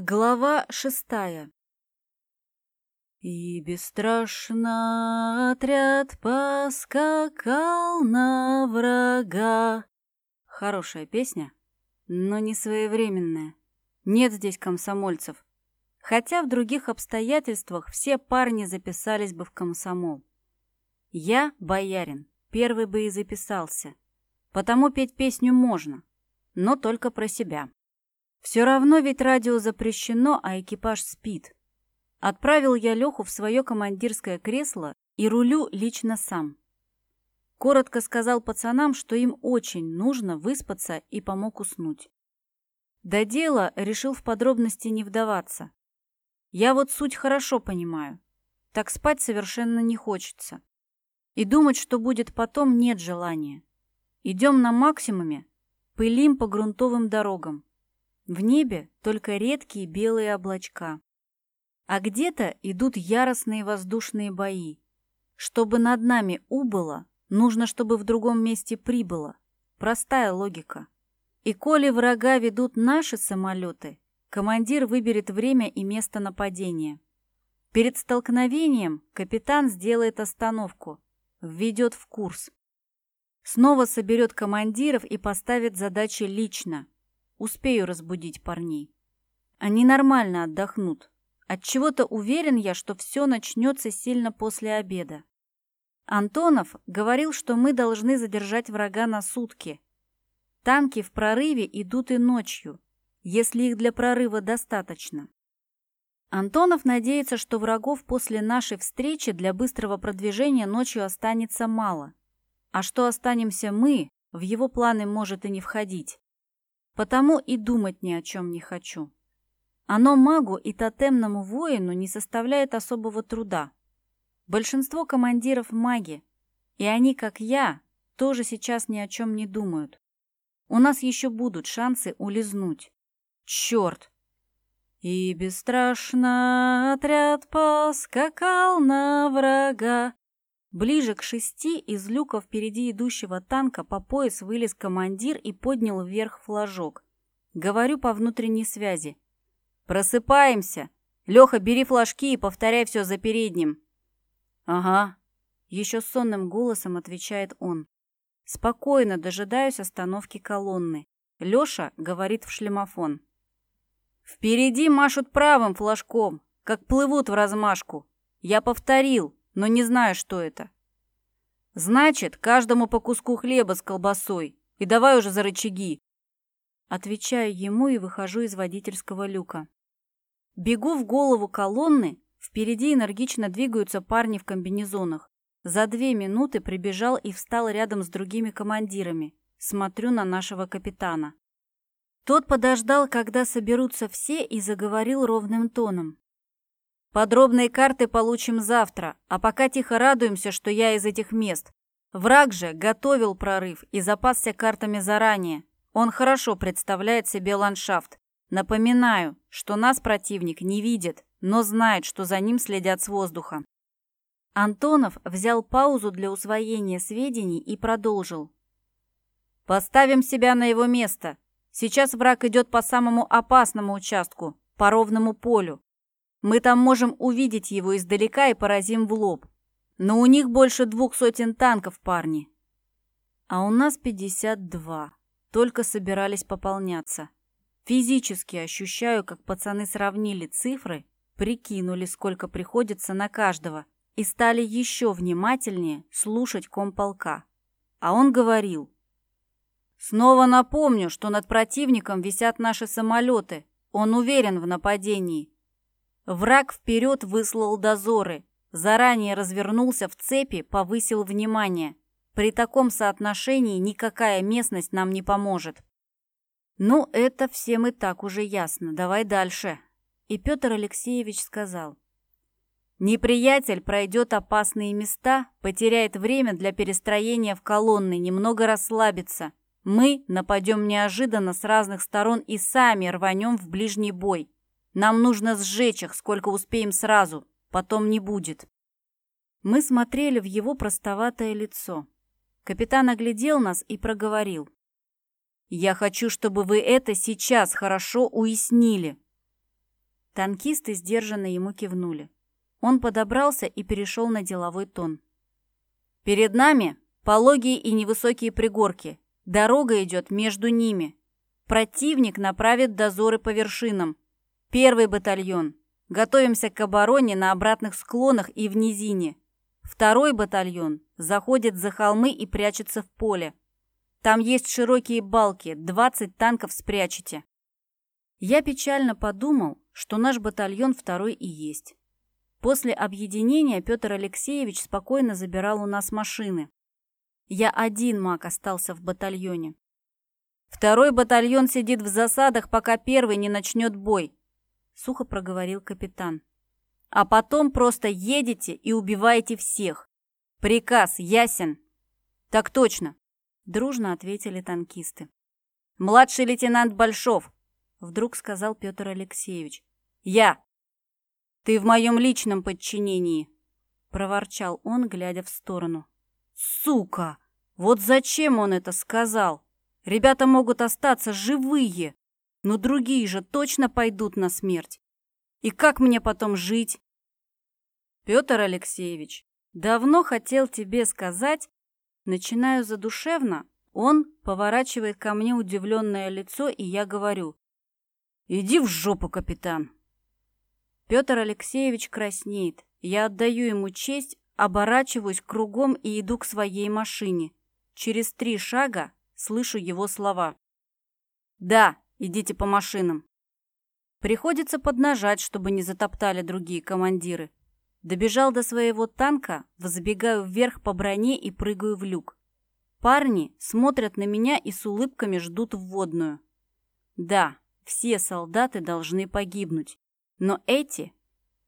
Глава шестая И бесстрашно отряд поскакал на врага. Хорошая песня, но не своевременная. Нет здесь комсомольцев. Хотя в других обстоятельствах все парни записались бы в комсомол. Я, боярин, первый бы и записался. Потому петь песню можно, но только про себя. Все равно ведь радио запрещено, а экипаж спит. Отправил я Леху в свое командирское кресло и рулю лично сам. Коротко сказал пацанам, что им очень нужно выспаться и помог уснуть. До дела решил в подробности не вдаваться. Я вот суть хорошо понимаю. Так спать совершенно не хочется. И думать, что будет потом, нет желания. Идем на максимуме, пылим по грунтовым дорогам. В небе только редкие белые облачка. А где-то идут яростные воздушные бои. Чтобы над нами убыло, нужно, чтобы в другом месте прибыло. Простая логика. И коли врага ведут наши самолеты, командир выберет время и место нападения. Перед столкновением капитан сделает остановку, введет в курс. Снова соберет командиров и поставит задачи лично – Успею разбудить парней. Они нормально отдохнут. От чего то уверен я, что все начнется сильно после обеда. Антонов говорил, что мы должны задержать врага на сутки. Танки в прорыве идут и ночью, если их для прорыва достаточно. Антонов надеется, что врагов после нашей встречи для быстрого продвижения ночью останется мало. А что останемся мы, в его планы может и не входить. Потому и думать ни о чем не хочу. Оно магу и тотемному воину не составляет особого труда. Большинство командиров маги, и они, как я, тоже сейчас ни о чем не думают. У нас еще будут шансы улизнуть. Черт! И бесстрашно отряд поскакал на врага. Ближе к шести из люка впереди идущего танка по пояс вылез командир и поднял вверх флажок. Говорю по внутренней связи. «Просыпаемся! Леха, бери флажки и повторяй все за передним!» «Ага», — еще сонным голосом отвечает он. Спокойно дожидаюсь остановки колонны. Леша говорит в шлемофон. «Впереди машут правым флажком, как плывут в размашку. Я повторил, но не знаю, что это. Значит, каждому по куску хлеба с колбасой. И давай уже за рычаги. Отвечаю ему и выхожу из водительского люка. Бегу в голову колонны, впереди энергично двигаются парни в комбинезонах. За две минуты прибежал и встал рядом с другими командирами. Смотрю на нашего капитана. Тот подождал, когда соберутся все, и заговорил ровным тоном. Подробные карты получим завтра, а пока тихо радуемся, что я из этих мест. Враг же готовил прорыв и запасся картами заранее. Он хорошо представляет себе ландшафт. Напоминаю, что нас противник не видит, но знает, что за ним следят с воздуха. Антонов взял паузу для усвоения сведений и продолжил. «Поставим себя на его место. Сейчас враг идет по самому опасному участку, по ровному полю. Мы там можем увидеть его издалека и поразим в лоб. Но у них больше двух сотен танков, парни. А у нас 52. Только собирались пополняться. Физически ощущаю, как пацаны сравнили цифры, прикинули, сколько приходится на каждого, и стали еще внимательнее слушать комполка. А он говорил. «Снова напомню, что над противником висят наши самолеты. Он уверен в нападении. Враг вперед выслал дозоры, заранее развернулся в цепи, повысил внимание. При таком соотношении никакая местность нам не поможет. Ну, это всем и так уже ясно. Давай дальше. И Петр Алексеевич сказал. Неприятель пройдет опасные места, потеряет время для перестроения в колонны, немного расслабится. Мы нападем неожиданно с разных сторон и сами рванем в ближний бой. Нам нужно сжечь их, сколько успеем сразу. Потом не будет. Мы смотрели в его простоватое лицо. Капитан оглядел нас и проговорил. «Я хочу, чтобы вы это сейчас хорошо уяснили. Танкисты сдержанно ему кивнули. Он подобрался и перешел на деловой тон. «Перед нами пологие и невысокие пригорки. Дорога идет между ними. Противник направит дозоры по вершинам. Первый батальон. Готовимся к обороне на обратных склонах и в низине. Второй батальон заходит за холмы и прячется в поле. Там есть широкие балки, 20 танков спрячете. Я печально подумал, что наш батальон второй и есть. После объединения Петр Алексеевич спокойно забирал у нас машины. Я один маг остался в батальоне. Второй батальон сидит в засадах, пока первый не начнет бой, сухо проговорил капитан. А потом просто едете и убиваете всех. Приказ ясен. Так точно, дружно ответили танкисты. Младший лейтенант Большов, вдруг сказал Петр Алексеевич. Я. Ты в моем личном подчинении, проворчал он, глядя в сторону. Сука! Вот зачем он это сказал? Ребята могут остаться живые, но другие же точно пойдут на смерть. И как мне потом жить? Петр Алексеевич, давно хотел тебе сказать, начинаю задушевно, он поворачивает ко мне удивленное лицо, и я говорю, иди в жопу, капитан. Петр Алексеевич краснеет, я отдаю ему честь, оборачиваюсь кругом и иду к своей машине. Через три шага слышу его слова. «Да, идите по машинам». Приходится поднажать, чтобы не затоптали другие командиры. Добежал до своего танка, взбегаю вверх по броне и прыгаю в люк. Парни смотрят на меня и с улыбками ждут вводную. Да, все солдаты должны погибнуть. Но эти,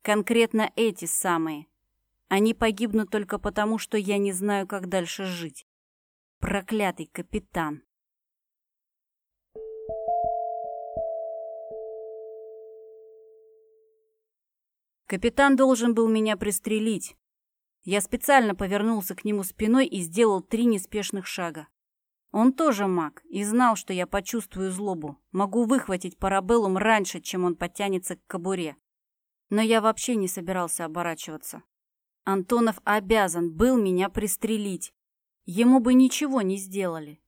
конкретно эти самые, они погибнут только потому, что я не знаю, как дальше жить. Проклятый капитан. Капитан должен был меня пристрелить. Я специально повернулся к нему спиной и сделал три неспешных шага. Он тоже маг и знал, что я почувствую злобу. Могу выхватить парабеллум раньше, чем он подтянется к кобуре. Но я вообще не собирался оборачиваться. Антонов обязан был меня пристрелить. Ему бы ничего не сделали.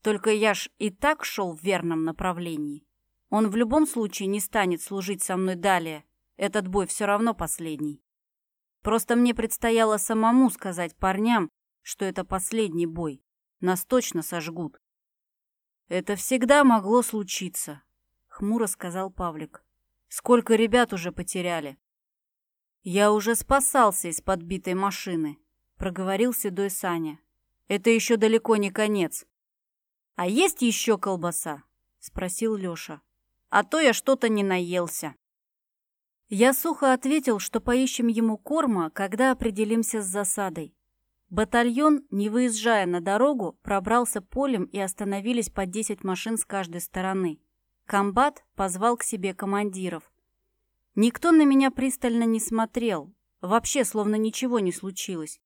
Только я ж и так шел в верном направлении. Он в любом случае не станет служить со мной далее, этот бой все равно последний. Просто мне предстояло самому сказать парням, что это последний бой. Нас точно сожгут. Это всегда могло случиться, хмуро сказал Павлик. Сколько ребят уже потеряли? Я уже спасался из подбитой машины, проговорил седой Саня. Это еще далеко не конец. А есть еще колбаса? спросил Леша. А то я что-то не наелся. Я сухо ответил, что поищем ему корма, когда определимся с засадой. Батальон, не выезжая на дорогу, пробрался полем и остановились по 10 машин с каждой стороны. Комбат позвал к себе командиров. Никто на меня пристально не смотрел, вообще словно ничего не случилось.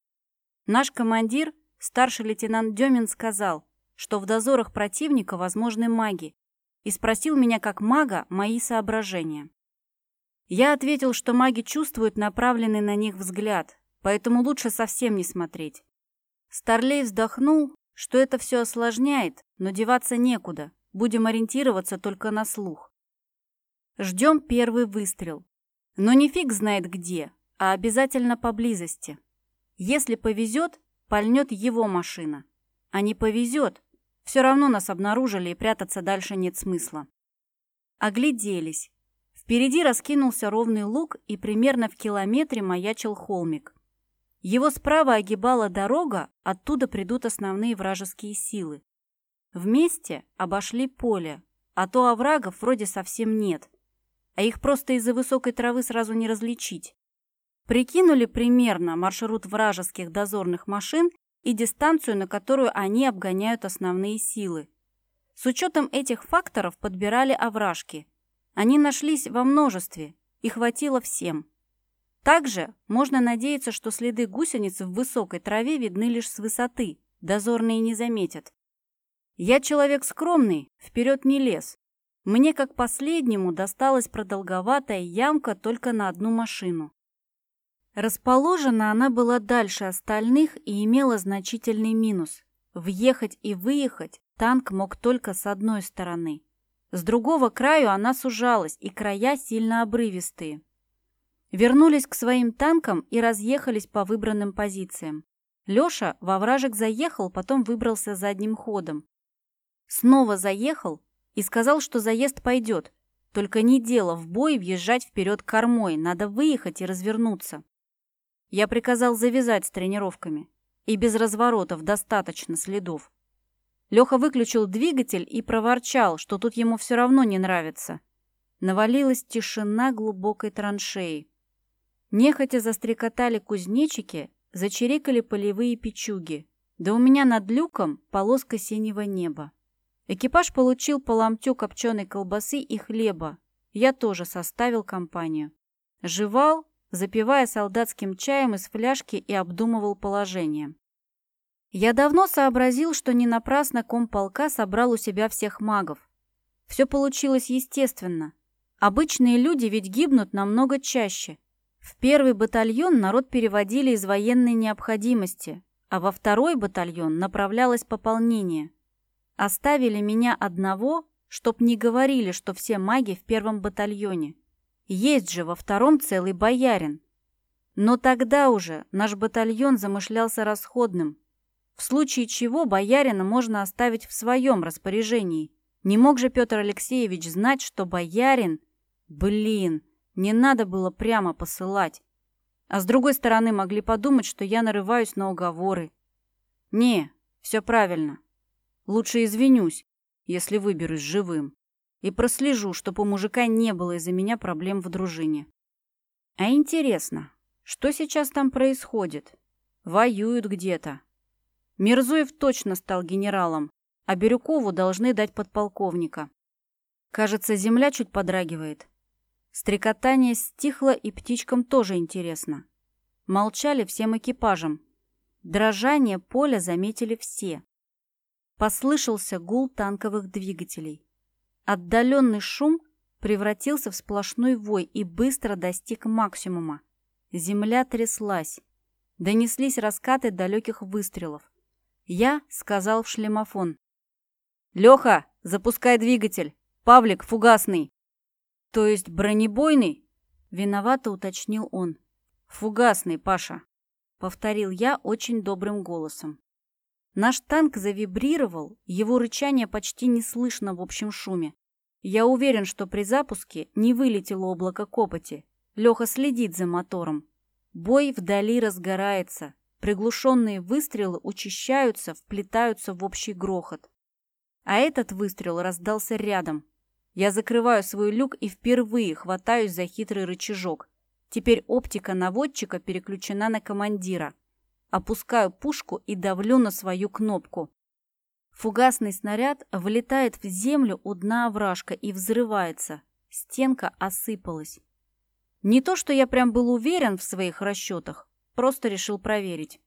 Наш командир, старший лейтенант Демин, сказал, что в дозорах противника возможны маги, и спросил меня как мага мои соображения. Я ответил, что маги чувствуют направленный на них взгляд, поэтому лучше совсем не смотреть. Старлей вздохнул, что это все осложняет, но деваться некуда, будем ориентироваться только на слух. Ждем первый выстрел. Но не фиг знает где, а обязательно поблизости. Если повезет, пальнет его машина. А не повезет, все равно нас обнаружили и прятаться дальше нет смысла. Огляделись. Впереди раскинулся ровный луг, и примерно в километре маячил холмик. Его справа огибала дорога, оттуда придут основные вражеские силы. Вместе обошли поле, а то оврагов вроде совсем нет, а их просто из-за высокой травы сразу не различить. Прикинули примерно маршрут вражеских дозорных машин и дистанцию, на которую они обгоняют основные силы. С учетом этих факторов подбирали овражки – они нашлись во множестве и хватило всем. Также можно надеяться, что следы гусениц в высокой траве видны лишь с высоты, дозорные не заметят. Я человек скромный, вперед не лез. Мне, как последнему, досталась продолговатая ямка только на одну машину. Расположена она была дальше остальных и имела значительный минус. Въехать и выехать танк мог только с одной стороны. С другого краю она сужалась, и края сильно обрывистые. Вернулись к своим танкам и разъехались по выбранным позициям. Лёша во вражек заехал, потом выбрался задним ходом. Снова заехал и сказал, что заезд пойдет. Только не дело в бой въезжать вперед кормой, надо выехать и развернуться. Я приказал завязать с тренировками. И без разворотов достаточно следов. Леха выключил двигатель и проворчал, что тут ему все равно не нравится. Навалилась тишина глубокой траншеи. Нехотя застрекотали кузнечики, зачирикали полевые печуги. Да у меня над люком полоска синего неба. Экипаж получил по ломтю копченой колбасы и хлеба. Я тоже составил компанию. Жевал, запивая солдатским чаем из фляжки и обдумывал положение. Я давно сообразил, что не напрасно комполка собрал у себя всех магов. Все получилось естественно. Обычные люди ведь гибнут намного чаще. В первый батальон народ переводили из военной необходимости, а во второй батальон направлялось пополнение. Оставили меня одного, чтоб не говорили, что все маги в первом батальоне. Есть же во втором целый боярин. Но тогда уже наш батальон замышлялся расходным, в случае чего боярина можно оставить в своем распоряжении. Не мог же Петр Алексеевич знать, что боярин... Блин, не надо было прямо посылать. А с другой стороны, могли подумать, что я нарываюсь на уговоры. Не, все правильно. Лучше извинюсь, если выберусь живым. И прослежу, чтобы у мужика не было из-за меня проблем в дружине. А интересно, что сейчас там происходит? Воюют где-то. Мирзуев точно стал генералом, а Бирюкову должны дать подполковника. Кажется, земля чуть подрагивает. Стрекотание стихло, и птичкам тоже интересно. Молчали всем экипажем. Дрожание поля заметили все. Послышался гул танковых двигателей. Отдаленный шум превратился в сплошной вой и быстро достиг максимума. Земля тряслась. Донеслись раскаты далеких выстрелов. Я сказал в шлемофон. «Леха, запускай двигатель! Павлик, фугасный!» «То есть бронебойный?» Виновато уточнил он. «Фугасный, Паша!» Повторил я очень добрым голосом. Наш танк завибрировал, его рычание почти не слышно в общем шуме. Я уверен, что при запуске не вылетело облако копоти. Леха следит за мотором. Бой вдали разгорается. Приглушенные выстрелы учащаются, вплетаются в общий грохот. А этот выстрел раздался рядом. Я закрываю свой люк и впервые хватаюсь за хитрый рычажок. Теперь оптика наводчика переключена на командира. Опускаю пушку и давлю на свою кнопку. Фугасный снаряд влетает в землю у дна овражка и взрывается. Стенка осыпалась. Не то, что я прям был уверен в своих расчетах, Просто решил проверить.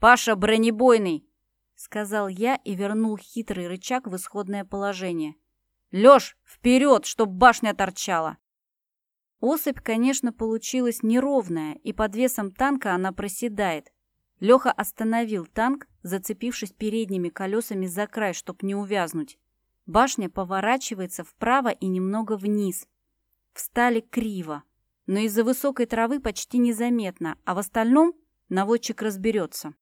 «Паша бронебойный!» — сказал я и вернул хитрый рычаг в исходное положение. «Лёш, вперед, чтоб башня торчала!» Осыпь, конечно, получилась неровная, и под весом танка она проседает. Леха остановил танк, зацепившись передними колесами за край, чтоб не увязнуть. Башня поворачивается вправо и немного вниз. Встали криво но из-за высокой травы почти незаметно, а в остальном наводчик разберется.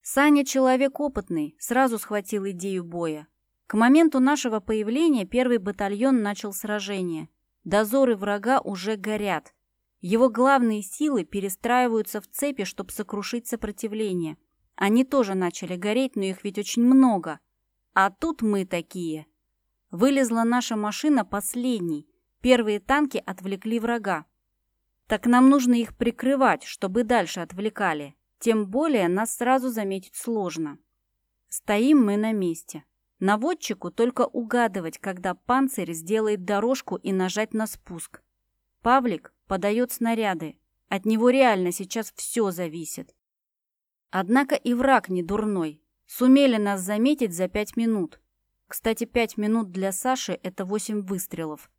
Саня человек опытный, сразу схватил идею боя. К моменту нашего появления первый батальон начал сражение. Дозоры врага уже горят. Его главные силы перестраиваются в цепи, чтобы сокрушить сопротивление. Они тоже начали гореть, но их ведь очень много. А тут мы такие. Вылезла наша машина последней. Первые танки отвлекли врага. Так нам нужно их прикрывать, чтобы дальше отвлекали. Тем более нас сразу заметить сложно. Стоим мы на месте. Наводчику только угадывать, когда панцирь сделает дорожку и нажать на спуск. Павлик подает снаряды. От него реально сейчас все зависит. Однако и враг не дурной. Сумели нас заметить за пять минут. Кстати, пять минут для Саши — это восемь выстрелов.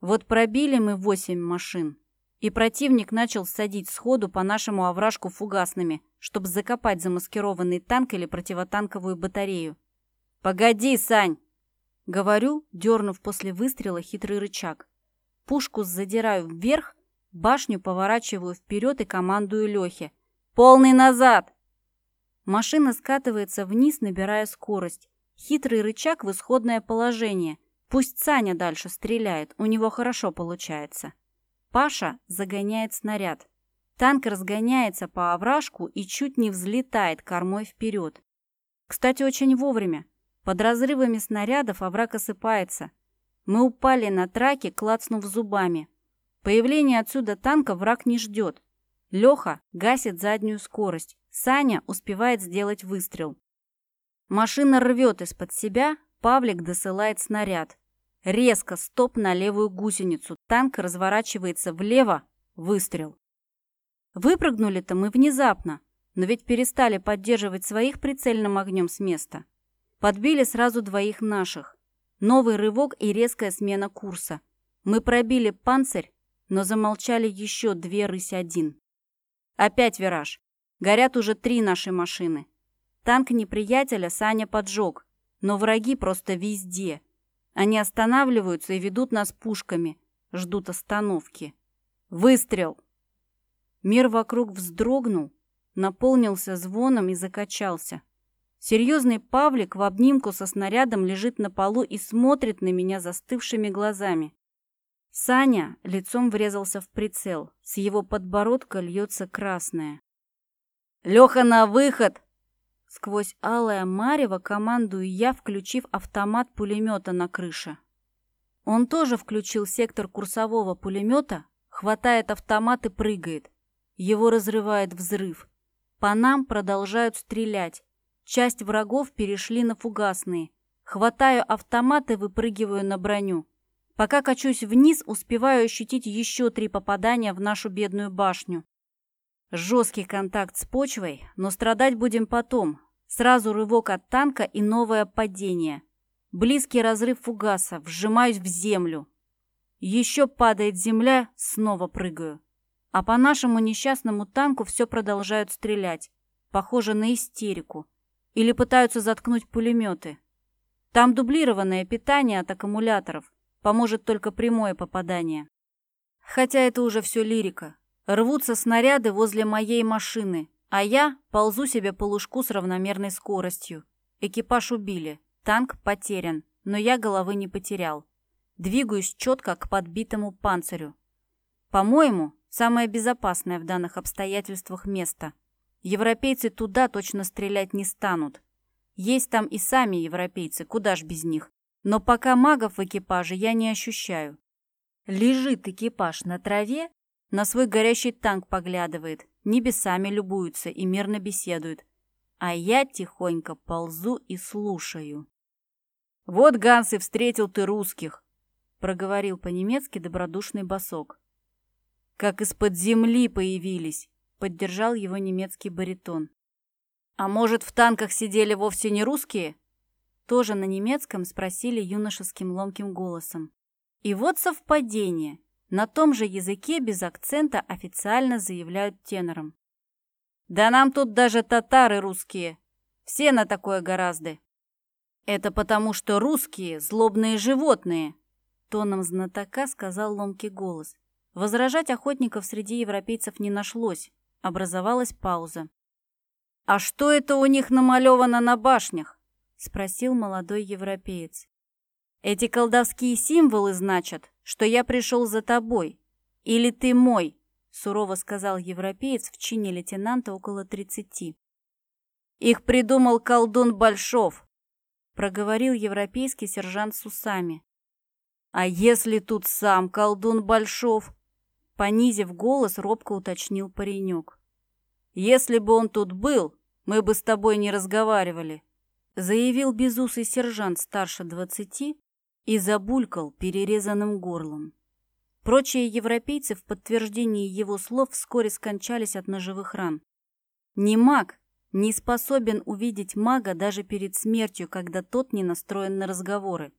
Вот пробили мы восемь машин, и противник начал садить сходу по нашему овражку фугасными, чтобы закопать замаскированный танк или противотанковую батарею. «Погоди, Сань!» Говорю, дернув после выстрела хитрый рычаг. Пушку задираю вверх, башню поворачиваю вперед и командую Лехе. «Полный назад!» Машина скатывается вниз, набирая скорость. Хитрый рычаг в исходное положение. Пусть Саня дальше стреляет, у него хорошо получается. Паша загоняет снаряд. Танк разгоняется по овражку и чуть не взлетает кормой вперед. Кстати, очень вовремя. Под разрывами снарядов овраг осыпается. Мы упали на траке, клацнув зубами. Появление отсюда танка враг не ждет. Леха гасит заднюю скорость. Саня успевает сделать выстрел. Машина рвет из-под себя, Павлик досылает снаряд. Резко стоп на левую гусеницу. Танк разворачивается влево. Выстрел. Выпрыгнули-то мы внезапно, но ведь перестали поддерживать своих прицельным огнем с места. Подбили сразу двоих наших. Новый рывок и резкая смена курса. Мы пробили панцирь, но замолчали еще две рысь-один. Опять вираж. Горят уже три наши машины. Танк неприятеля Саня поджег, но враги просто везде. Они останавливаются и ведут нас пушками, ждут остановки. Выстрел! Мир вокруг вздрогнул, наполнился звоном и закачался. Серьезный Павлик в обнимку со снарядом лежит на полу и смотрит на меня застывшими глазами. Саня лицом врезался в прицел. С его подбородка льется красное. «Леха, на выход!» Сквозь алое марево командую я, включив автомат пулемета на крыше. Он тоже включил сектор курсового пулемета, хватает автомат и прыгает. Его разрывает взрыв. По нам продолжают стрелять. Часть врагов перешли на фугасные. Хватаю автомат и выпрыгиваю на броню. Пока качусь вниз, успеваю ощутить еще три попадания в нашу бедную башню. Жесткий контакт с почвой, но страдать будем потом. Сразу рывок от танка и новое падение. Близкий разрыв фугаса, вжимаюсь в землю. Еще падает земля, снова прыгаю. А по нашему несчастному танку все продолжают стрелять. Похоже на истерику. Или пытаются заткнуть пулеметы. Там дублированное питание от аккумуляторов. Поможет только прямое попадание. Хотя это уже все лирика. Рвутся снаряды возле моей машины, а я ползу себе по лужку с равномерной скоростью. Экипаж убили, танк потерян, но я головы не потерял. Двигаюсь четко к подбитому панцирю. По-моему, самое безопасное в данных обстоятельствах место. Европейцы туда точно стрелять не станут. Есть там и сами европейцы, куда ж без них. Но пока магов в экипаже я не ощущаю. Лежит экипаж на траве, на свой горящий танк поглядывает, небесами любуется и мирно беседует. А я тихонько ползу и слушаю. «Вот, Ганс, и встретил ты русских!» — проговорил по-немецки добродушный босок. «Как из-под земли появились!» — поддержал его немецкий баритон. «А может, в танках сидели вовсе не русские?» Тоже на немецком спросили юношеским ломким голосом. И вот совпадение. На том же языке без акцента официально заявляют тенором. «Да нам тут даже татары русские. Все на такое гораздо». «Это потому, что русские – злобные животные», – тоном знатока сказал ломкий голос. Возражать охотников среди европейцев не нашлось. Образовалась пауза. «А что это у них намалевано на башнях?» — спросил молодой европеец. «Эти колдовские символы значат, что я пришел за тобой. Или ты мой», — сурово сказал европеец в чине лейтенанта около тридцати. «Их придумал колдун Большов», — проговорил европейский сержант с усами. «А если тут сам колдун Большов?» Понизив голос, робко уточнил паренек. «Если бы он тут был, мы бы с тобой не разговаривали», заявил безусый сержант старше двадцати и забулькал перерезанным горлом. Прочие европейцы в подтверждении его слов вскоре скончались от ножевых ран. Не маг, не способен увидеть мага даже перед смертью, когда тот не настроен на разговоры.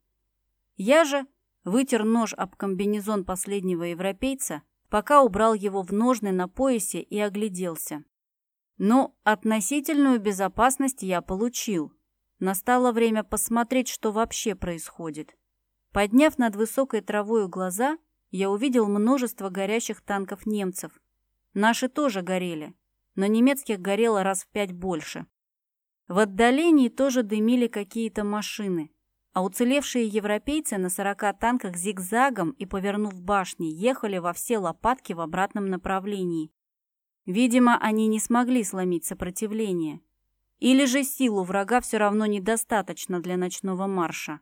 Я же вытер нож об комбинезон последнего европейца, пока убрал его в ножны на поясе и огляделся. Но относительную безопасность я получил. Настало время посмотреть, что вообще происходит. Подняв над высокой травою глаза, я увидел множество горящих танков немцев. Наши тоже горели, но немецких горело раз в пять больше. В отдалении тоже дымили какие-то машины, а уцелевшие европейцы на сорока танках зигзагом и, повернув башни, ехали во все лопатки в обратном направлении. Видимо, они не смогли сломить сопротивление. Или же силу врага все равно недостаточно для ночного марша.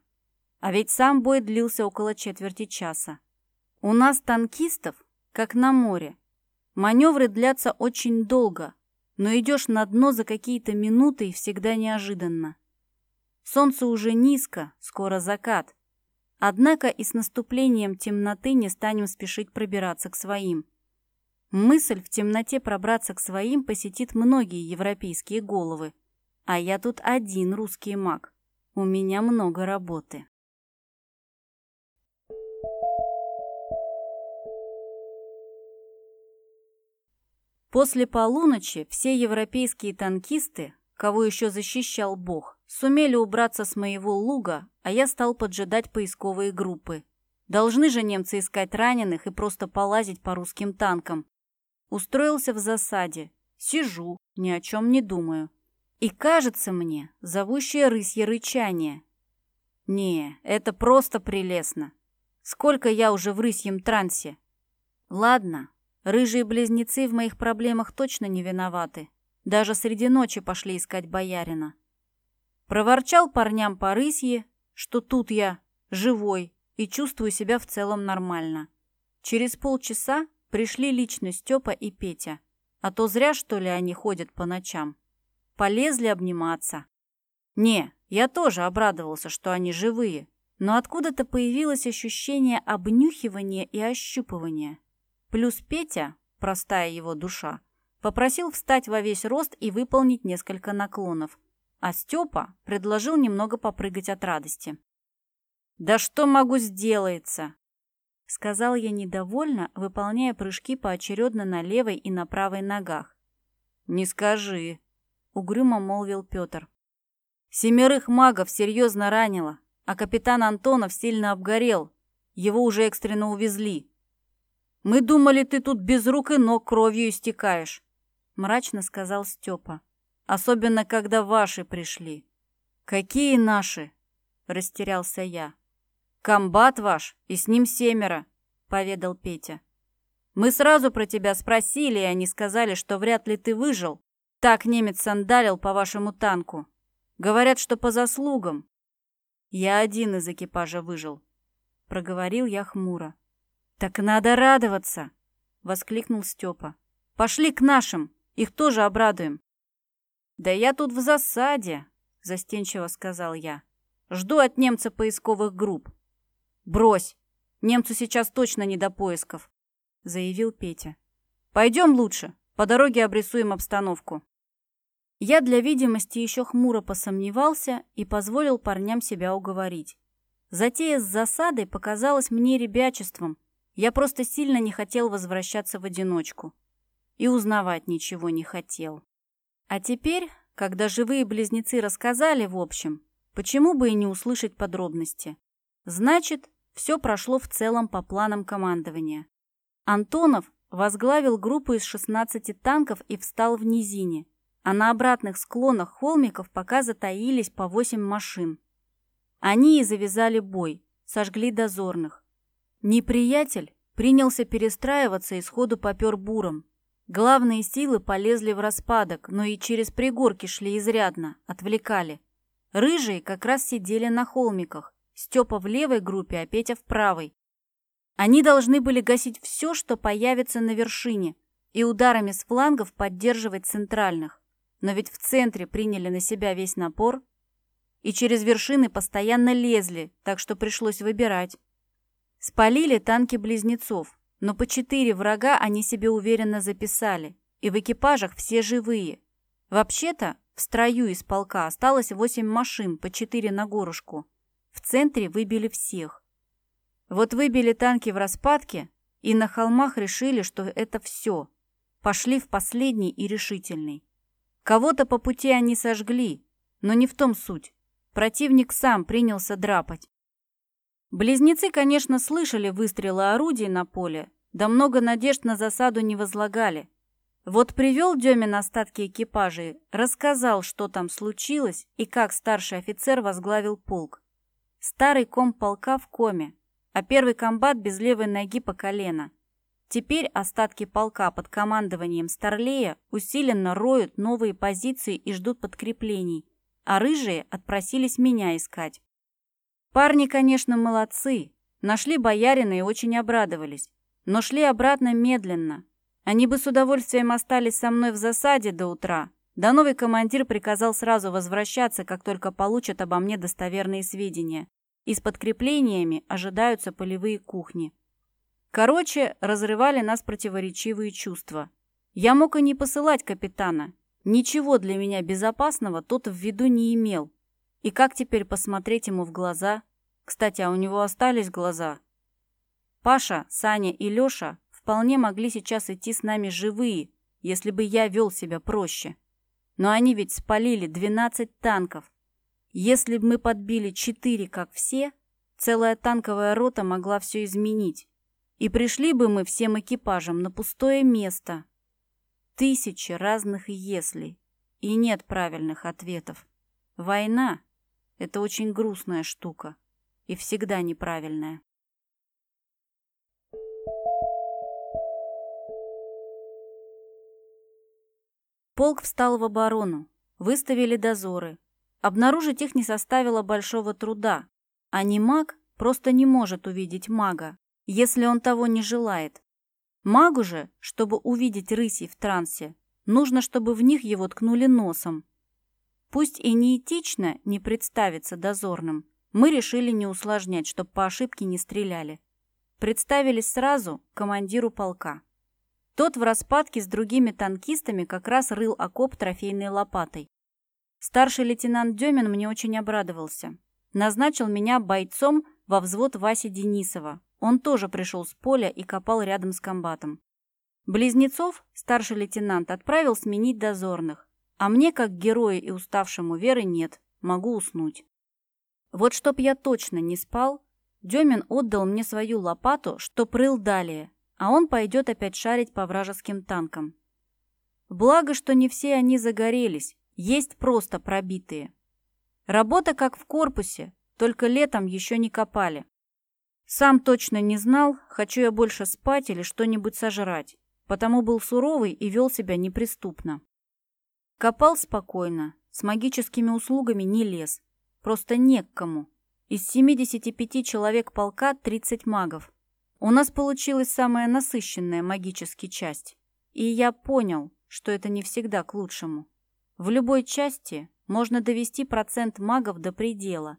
А ведь сам бой длился около четверти часа. У нас танкистов, как на море. Маневры длятся очень долго, но идешь на дно за какие-то минуты и всегда неожиданно. Солнце уже низко, скоро закат. Однако и с наступлением темноты не станем спешить пробираться к своим. Мысль в темноте пробраться к своим посетит многие европейские головы. А я тут один русский маг. У меня много работы. После полуночи все европейские танкисты, кого еще защищал Бог, сумели убраться с моего луга, а я стал поджидать поисковые группы. Должны же немцы искать раненых и просто полазить по русским танкам, Устроился в засаде. Сижу, ни о чем не думаю. И кажется мне, зовущее рысье рычание. Не, это просто прелестно. Сколько я уже в рысьем трансе. Ладно, рыжие близнецы в моих проблемах точно не виноваты. Даже среди ночи пошли искать боярина. Проворчал парням по рысье, что тут я живой и чувствую себя в целом нормально. Через полчаса Пришли лично Степа и Петя. А то зря, что ли, они ходят по ночам. Полезли обниматься. Не, я тоже обрадовался, что они живые. Но откуда-то появилось ощущение обнюхивания и ощупывания. Плюс Петя, простая его душа, попросил встать во весь рост и выполнить несколько наклонов. А Степа предложил немного попрыгать от радости. «Да что могу сделаться?» — сказал я недовольно, выполняя прыжки поочередно на левой и на правой ногах. «Не скажи», — угрюмо молвил Петр. «Семерых магов серьезно ранило, а капитан Антонов сильно обгорел. Его уже экстренно увезли. Мы думали, ты тут без рук и ног кровью истекаешь», — мрачно сказал Степа. «Особенно, когда ваши пришли». «Какие наши?» — растерялся я. «Комбат ваш, и с ним семеро», — поведал Петя. «Мы сразу про тебя спросили, и они сказали, что вряд ли ты выжил. Так немец сандалил по вашему танку. Говорят, что по заслугам». «Я один из экипажа выжил», — проговорил я хмуро. «Так надо радоваться!» — воскликнул Степа. «Пошли к нашим, их тоже обрадуем». «Да я тут в засаде», — застенчиво сказал я. «Жду от немца поисковых групп. «Брось! Немцу сейчас точно не до поисков», — заявил Петя. «Пойдем лучше, по дороге обрисуем обстановку». Я для видимости еще хмуро посомневался и позволил парням себя уговорить. Затея с засадой показалась мне ребячеством. Я просто сильно не хотел возвращаться в одиночку. И узнавать ничего не хотел. А теперь, когда живые близнецы рассказали в общем, почему бы и не услышать подробности? Значит, все прошло в целом по планам командования. Антонов возглавил группу из 16 танков и встал в низине, а на обратных склонах холмиков пока затаились по 8 машин. Они и завязали бой, сожгли дозорных. Неприятель принялся перестраиваться и сходу попер буром. Главные силы полезли в распадок, но и через пригорки шли изрядно, отвлекали. Рыжие как раз сидели на холмиках, Степа в левой группе, а Петя в правой. Они должны были гасить все, что появится на вершине, и ударами с флангов поддерживать центральных. Но ведь в центре приняли на себя весь напор, и через вершины постоянно лезли, так что пришлось выбирать. Спалили танки близнецов, но по четыре врага они себе уверенно записали, и в экипажах все живые. Вообще-то, в строю из полка осталось восемь машин, по четыре на горушку. В центре выбили всех. Вот выбили танки в распадке, и на холмах решили, что это все. Пошли в последний и решительный. Кого-то по пути они сожгли, но не в том суть. Противник сам принялся драпать. Близнецы, конечно, слышали выстрелы орудий на поле, да много надежд на засаду не возлагали. Вот привел Демин остатки экипажей, рассказал, что там случилось и как старший офицер возглавил полк. Старый ком полка в коме, а первый комбат без левой ноги по колено. Теперь остатки полка под командованием Старлея усиленно роют новые позиции и ждут подкреплений, а рыжие отпросились меня искать. Парни, конечно, молодцы, нашли боярина и очень обрадовались, но шли обратно медленно. Они бы с удовольствием остались со мной в засаде до утра, да новый командир приказал сразу возвращаться, как только получат обо мне достоверные сведения. И с подкреплениями ожидаются полевые кухни. Короче, разрывали нас противоречивые чувства. Я мог и не посылать капитана. Ничего для меня безопасного тот в виду не имел. И как теперь посмотреть ему в глаза? Кстати, а у него остались глаза. Паша, Саня и Лёша вполне могли сейчас идти с нами живые, если бы я вел себя проще. Но они ведь спалили 12 танков. Если бы мы подбили 4, как все, целая танковая рота могла все изменить. И пришли бы мы всем экипажем на пустое место. Тысячи разных «если». И нет правильных ответов. Война — это очень грустная штука. И всегда неправильная. Полк встал в оборону. Выставили дозоры. Обнаружить их не составило большого труда. А не маг просто не может увидеть мага, если он того не желает. Магу же, чтобы увидеть рысей в трансе, нужно, чтобы в них его ткнули носом. Пусть и неэтично не представиться дозорным, мы решили не усложнять, чтобы по ошибке не стреляли. Представились сразу командиру полка. Тот в распадке с другими танкистами как раз рыл окоп трофейной лопатой. Старший лейтенант Демин мне очень обрадовался. Назначил меня бойцом во взвод Васи Денисова, он тоже пришел с поля и копал рядом с комбатом. Близнецов старший лейтенант отправил сменить дозорных, а мне, как герою и уставшему веры, нет, могу уснуть. Вот чтоб я точно не спал, Демин отдал мне свою лопату, что прыл далее, а он пойдет опять шарить по вражеским танкам. Благо, что не все они загорелись, есть просто пробитые. Работа как в корпусе, только летом еще не копали. Сам точно не знал, хочу я больше спать или что-нибудь сожрать, потому был суровый и вел себя неприступно. Копал спокойно, с магическими услугами не лез, просто не к кому. Из 75 человек полка 30 магов. У нас получилась самая насыщенная магически часть. И я понял, что это не всегда к лучшему. В любой части можно довести процент магов до предела,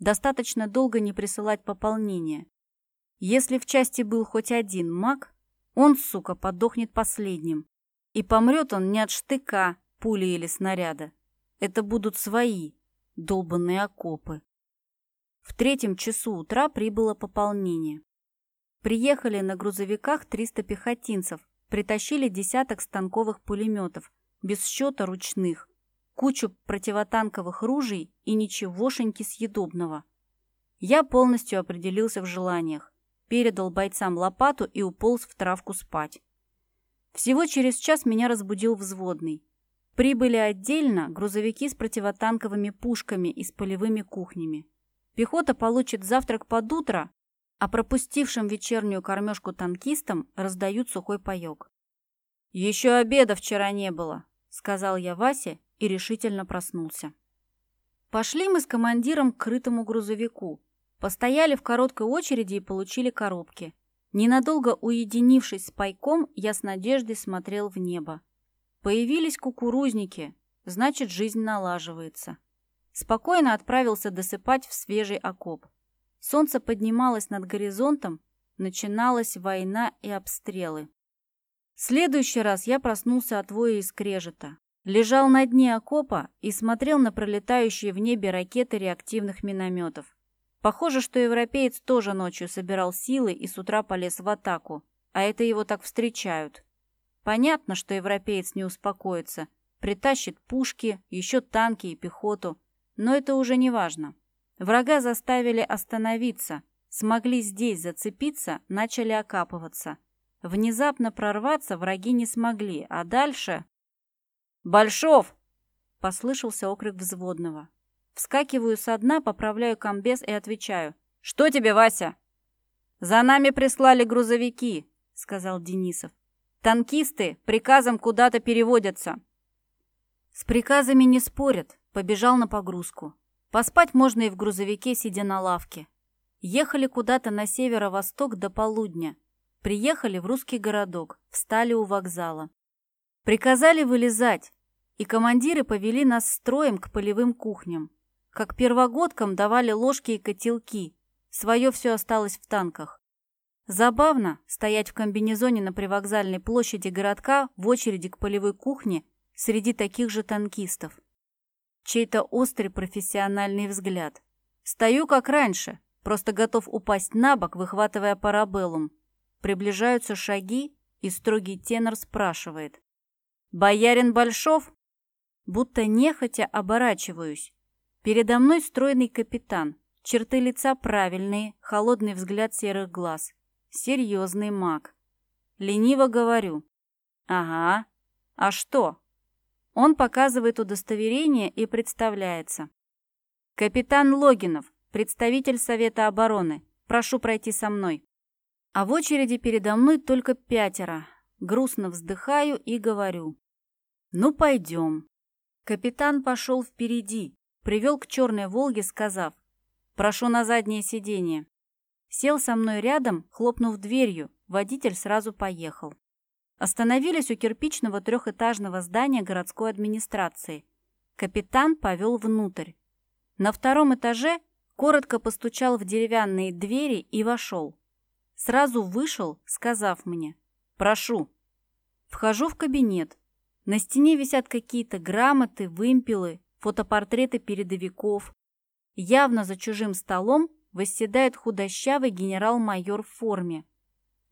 Достаточно долго не присылать пополнение. Если в части был хоть один маг, он, сука, подохнет последним. И помрет он не от штыка, пули или снаряда. Это будут свои, долбанные окопы. В третьем часу утра прибыло пополнение. Приехали на грузовиках 300 пехотинцев, притащили десяток станковых пулеметов, без счета ручных, кучу противотанковых ружей и ничегошеньки съедобного. Я полностью определился в желаниях, передал бойцам лопату и уполз в травку спать. Всего через час меня разбудил взводный. Прибыли отдельно грузовики с противотанковыми пушками и с полевыми кухнями. Пехота получит завтрак под утро, а пропустившим вечернюю кормежку танкистам раздают сухой паёк. «Еще обеда вчера не было», — сказал я Васе и решительно проснулся. Пошли мы с командиром к крытому грузовику. Постояли в короткой очереди и получили коробки. Ненадолго уединившись с пайком, я с надеждой смотрел в небо. Появились кукурузники, значит, жизнь налаживается. Спокойно отправился досыпать в свежий окоп. Солнце поднималось над горизонтом, начиналась война и обстрелы. Следующий раз я проснулся от воя и скрежета. Лежал на дне окопа и смотрел на пролетающие в небе ракеты реактивных минометов. Похоже, что европеец тоже ночью собирал силы и с утра полез в атаку, а это его так встречают. Понятно, что европеец не успокоится, притащит пушки, еще танки и пехоту, но это уже не важно. Врага заставили остановиться, смогли здесь зацепиться, начали окапываться. Внезапно прорваться враги не смогли, а дальше... «Большов!» — послышался окрик взводного. Вскакиваю со дна, поправляю комбез и отвечаю. «Что тебе, Вася?» «За нами прислали грузовики», — сказал Денисов. «Танкисты приказом куда-то переводятся». С приказами не спорят, побежал на погрузку. Поспать можно и в грузовике, сидя на лавке. Ехали куда-то на северо-восток до полудня. Приехали в русский городок, встали у вокзала. Приказали вылезать, и командиры повели нас строем к полевым кухням. Как первогодкам давали ложки и котелки, свое все осталось в танках. Забавно стоять в комбинезоне на привокзальной площади городка в очереди к полевой кухне среди таких же танкистов. Чей-то острый профессиональный взгляд. Стою как раньше, просто готов упасть на бок, выхватывая парабеллум. Приближаются шаги, и строгий тенор спрашивает. «Боярин Большов?» Будто нехотя оборачиваюсь. Передо мной стройный капитан. Черты лица правильные, холодный взгляд серых глаз. Серьезный маг. Лениво говорю. «Ага. А что?» Он показывает удостоверение и представляется. «Капитан Логинов, представитель Совета обороны. Прошу пройти со мной». А в очереди передо мной только пятеро. Грустно вздыхаю и говорю. «Ну, пойдем». Капитан пошел впереди, привел к черной «Волге», сказав «Прошу на заднее сиденье». Сел со мной рядом, хлопнув дверью, водитель сразу поехал. Остановились у кирпичного трехэтажного здания городской администрации. Капитан повел внутрь. На втором этаже коротко постучал в деревянные двери и вошел. Сразу вышел, сказав мне «Прошу». Вхожу в кабинет. На стене висят какие-то грамоты, вымпелы, фотопортреты передовиков. Явно за чужим столом восседает худощавый генерал-майор в форме.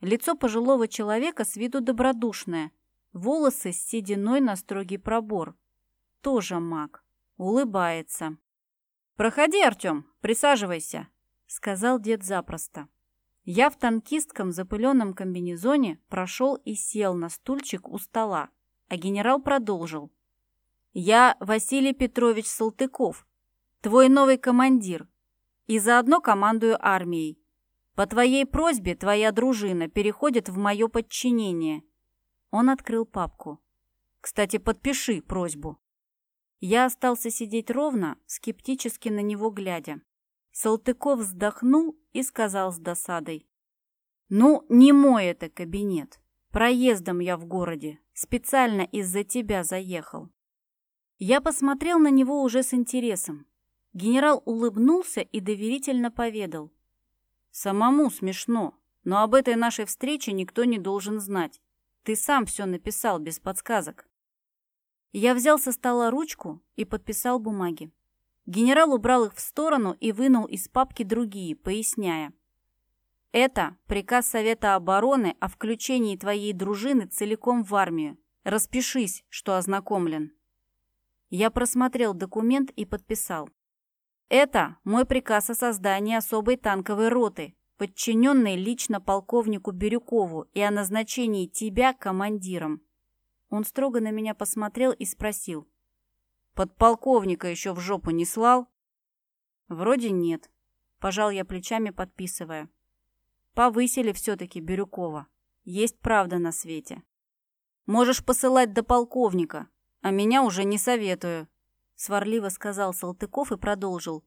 Лицо пожилого человека с виду добродушное, волосы с сединой на строгий пробор. Тоже маг. Улыбается. «Проходи, Артем, присаживайся», — сказал дед запросто. Я в танкистком запыленном комбинезоне прошел и сел на стульчик у стола, а генерал продолжил. «Я Василий Петрович Салтыков, твой новый командир, и заодно командую армией. По твоей просьбе твоя дружина переходит в мое подчинение». Он открыл папку. «Кстати, подпиши просьбу». Я остался сидеть ровно, скептически на него глядя. Салтыков вздохнул и сказал с досадой. «Ну, не мой это кабинет. Проездом я в городе. Специально из-за тебя заехал». Я посмотрел на него уже с интересом. Генерал улыбнулся и доверительно поведал. «Самому смешно, но об этой нашей встрече никто не должен знать. Ты сам все написал без подсказок». Я взял со стола ручку и подписал бумаги. Генерал убрал их в сторону и вынул из папки другие, поясняя. «Это приказ Совета обороны о включении твоей дружины целиком в армию. Распишись, что ознакомлен». Я просмотрел документ и подписал. «Это мой приказ о создании особой танковой роты, подчиненной лично полковнику Бирюкову и о назначении тебя командиром». Он строго на меня посмотрел и спросил. Подполковника еще в жопу не слал? Вроде нет. Пожал я плечами, подписывая. Повысили все-таки Бирюкова. Есть правда на свете. Можешь посылать до полковника, а меня уже не советую. Сварливо сказал Салтыков и продолжил.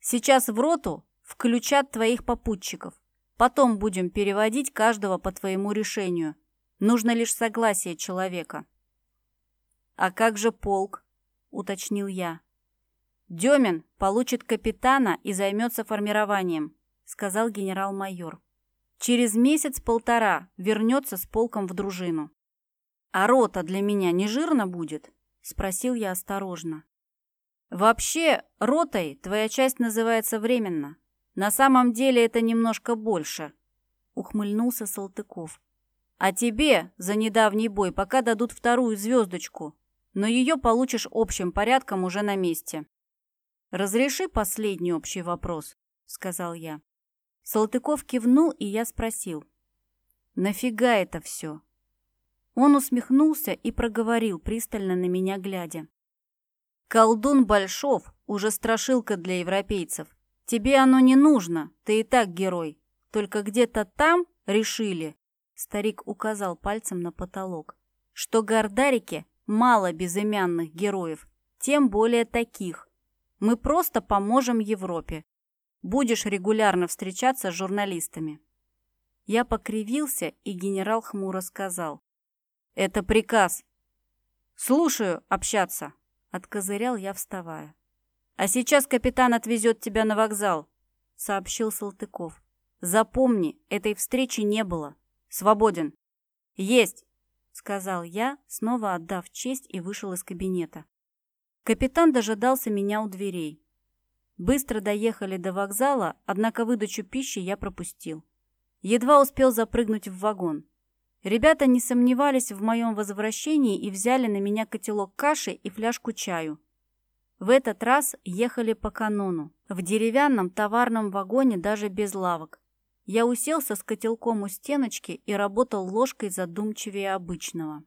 Сейчас в роту включат твоих попутчиков. Потом будем переводить каждого по твоему решению. Нужно лишь согласие человека. А как же полк? — уточнил я. «Демин получит капитана и займется формированием», — сказал генерал-майор. «Через месяц-полтора вернется с полком в дружину». «А рота для меня не жирно будет?» Спросил я осторожно. Вообще, ротой твоя часть называется временно. На самом деле это немножко больше, ухмыльнулся Салтыков. А тебе за недавний бой пока дадут вторую звездочку, но ее получишь общим порядком уже на месте. «Разреши последний общий вопрос», — сказал я. Салтыков кивнул, и я спросил. «Нафига это все?» Он усмехнулся и проговорил, пристально на меня глядя. «Колдун Большов уже страшилка для европейцев. Тебе оно не нужно, ты и так герой. Только где-то там решили, Старик указал пальцем на потолок. Что Гордарике мало безымянных героев, тем более таких. Мы просто поможем Европе. Будешь регулярно встречаться с журналистами. Я покривился, и генерал хмуро сказал. Это приказ. Слушаю, общаться. Откозырял я, вставая. А сейчас капитан отвезет тебя на вокзал, сообщил Салтыков. Запомни, этой встречи не было. Свободен. Есть, сказал я, снова отдав честь и вышел из кабинета. Капитан дожидался меня у дверей. Быстро доехали до вокзала, однако выдачу пищи я пропустил. Едва успел запрыгнуть в вагон. Ребята не сомневались в моем возвращении и взяли на меня котелок каши и фляжку чаю. В этот раз ехали по канону, в деревянном товарном вагоне даже без лавок. Я уселся с котелком у стеночки и работал ложкой задумчивее обычного.